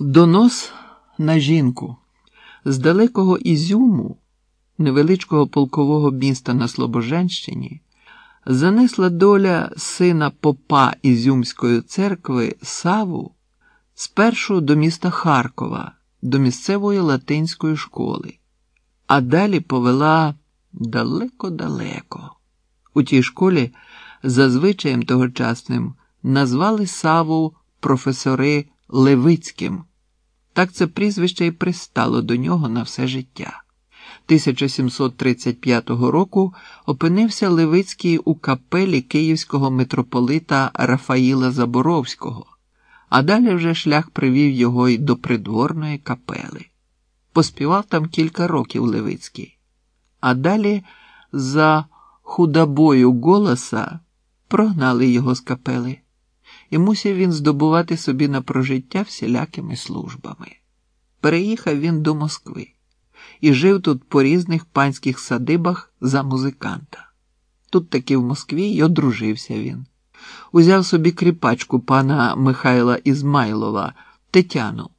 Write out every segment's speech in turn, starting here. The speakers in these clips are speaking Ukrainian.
Донос на жінку з далекого Ізюму, невеличкого полкового міста на Слобоженщині, занесла доля сина попа Ізюмської церкви Саву спершу до міста Харкова, до місцевої латинської школи, а далі повела далеко-далеко. У тій школі, за тогочасним, назвали Саву професори Левицьким. Так це прізвище й пристало до нього на все життя. 1735 року опинився Левицький у капелі київського митрополита Рафаїла Заборовського, а далі вже шлях привів його й до придворної капели. Поспівав там кілька років Левицький, а далі за худобою голоса прогнали його з капели і мусив він здобувати собі на прожиття всілякими службами. Переїхав він до Москви і жив тут по різних панських садибах за музиканта. Тут таки в Москві й одружився він. Узяв собі кріпачку пана Михайла Ізмайлова Тетяну,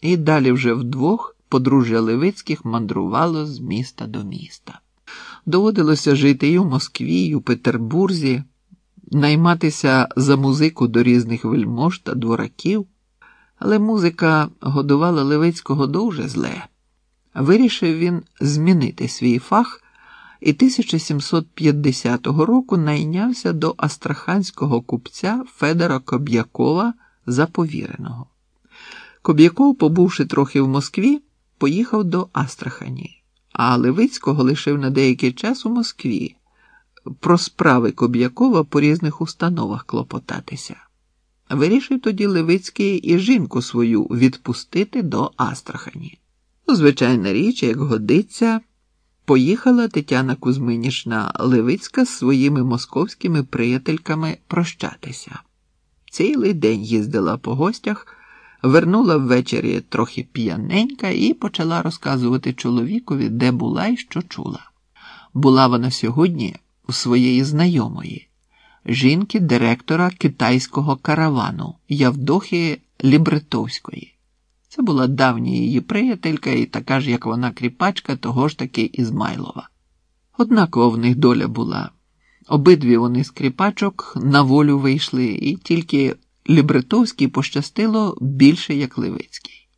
і далі вже вдвох подружжя Левицьких мандрувало з міста до міста. Доводилося жити і у Москві, і у Петербурзі найматися за музику до різних вельмож та двораків, але музика годувала Левицького дуже зле. Вирішив він змінити свій фах і 1750 року найнявся до астраханського купця Федора Коб'якова за повіреного. Коб'яков, побувши трохи в Москві, поїхав до Астрахані, а Левицького лишив на деякий час у Москві про справи Коб'якова по різних установах клопотатися. Вирішив тоді Левицький і жінку свою відпустити до Астрахані. Ну, звичайна річ, як годиться, поїхала Тетяна Кузьминішна Левицька з своїми московськими приятельками прощатися. Цілий день їздила по гостях, вернула ввечері трохи п'яненька і почала розказувати чоловікові, де була і що чула. Була вона сьогодні у своєї знайомої, жінки директора китайського каравану Явдохи Лібретовської. Це була давня її приятелька і така ж, як вона, кріпачка, того ж таки Ізмайлова. Однакова в них доля була. Обидві вони з кріпачок на волю вийшли, і тільки Лібретовський пощастило більше, як Левицький.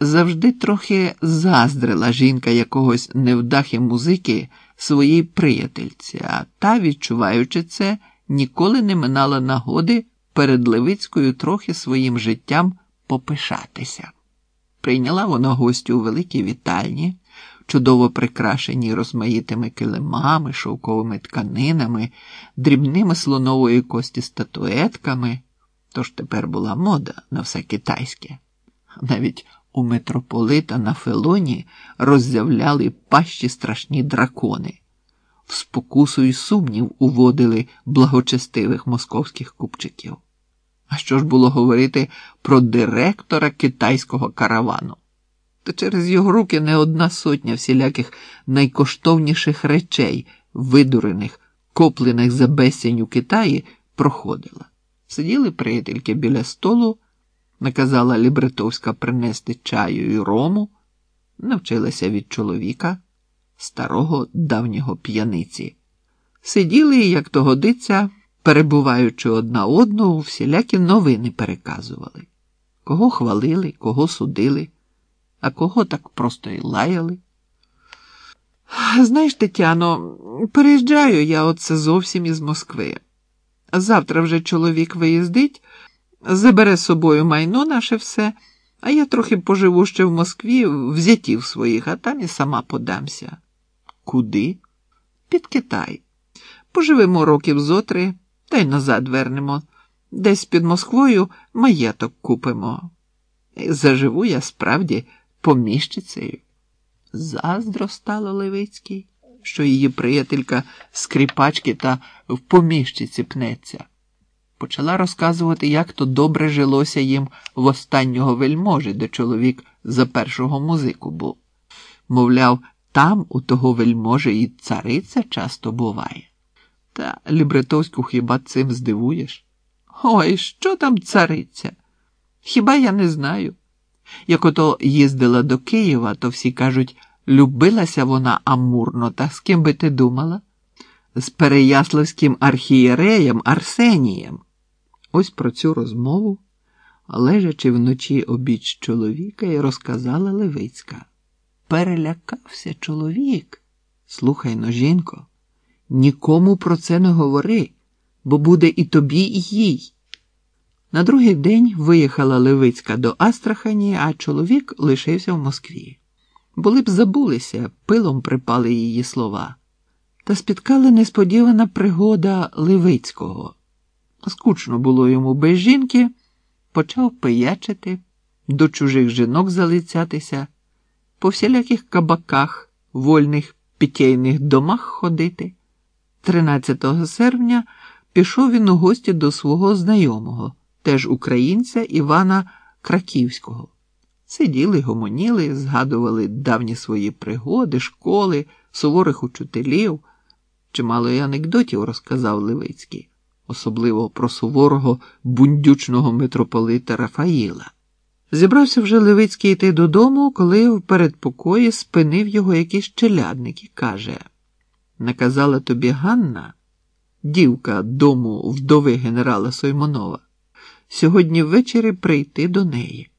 Завжди трохи заздрила жінка якогось невдахи музики своїй приятельці, а та, відчуваючи це, ніколи не минала нагоди перед Левицькою трохи своїм життям попишатися. Прийняла вона гостю у великій вітальні, чудово прикрашені розмаїтими килимами, шовковими тканинами, дрібними слонової кості статуетками. Тож тепер була мода на все китайське. Навіть у митрополита на Фелоні роззявляли пащі страшні дракони, в спокусу і сумнів уводили благочестивих московських купчиків. А що ж було говорити про директора китайського каравану? Та через його руки не одна сотня всіляких найкоштовніших речей, видурених, коплених за безсінь у Китаї, проходила. Сиділи приятельки біля столу, наказала Лібретовська принести чаю і рому, навчилася від чоловіка, старого давнього п'яниці. Сиділи, як то годиться, перебуваючи одна одну, всілякі новини переказували. Кого хвалили, кого судили, а кого так просто й лаяли. Знаєш, Тетяно, переїжджаю я оце зовсім із Москви. Завтра вже чоловік виїздить, забере з собою майно наше все, а я трохи поживу ще в Москві, взятів своїх, а там і сама подамся. Куди? Під Китай. Поживемо років зотри, та й назад вернемо. Десь під Москвою маєток купимо. Заживу я справді поміщицею. Заздро стало Левицький що її приятелька скріпачки та в поміщиці пнеться. Почала розказувати, як то добре жилося їм в останнього вельможі, де чоловік за першого музику був. Мовляв, там у того вельможі і цариця часто буває. Та Лібретовську хіба цим здивуєш? Ой, що там цариця? Хіба я не знаю? Як ото їздила до Києва, то всі кажуть, любилася вона амурно, та з ким би ти думала? З Переяславським архієреєм Арсенієм. Ось про цю розмову, лежачи вночі обіч чоловіка, і розказала Левицька. Перелякався чоловік. Слухай но, жінко, нікому про це не говори, бо буде і тобі, і їй. На другий день виїхала Левицька до Астрахані, а чоловік лишився в Москві. Були б забулися, пилом припали її слова. Та спіткала несподівана пригода Левицького. Скучно було йому без жінки, почав пиячити, до чужих жінок залицятися, по всіляких кабаках, вольних питейних домах ходити. 13 серпня пішов він у гості до свого знайомого, теж українця Івана Краківського. Сиділи, гомоніли, згадували давні свої пригоди, школи, суворих учителів. Чимало й анекдотів розказав Левицький, особливо про суворого бундючного митрополита Рафаїла. Зібрався вже Левицький йти додому, коли в передпокої спинив його якийсь челядник і каже: Наказала тобі Ганна, дівка дому вдови генерала Соймонова, сьогодні ввечері прийти до неї.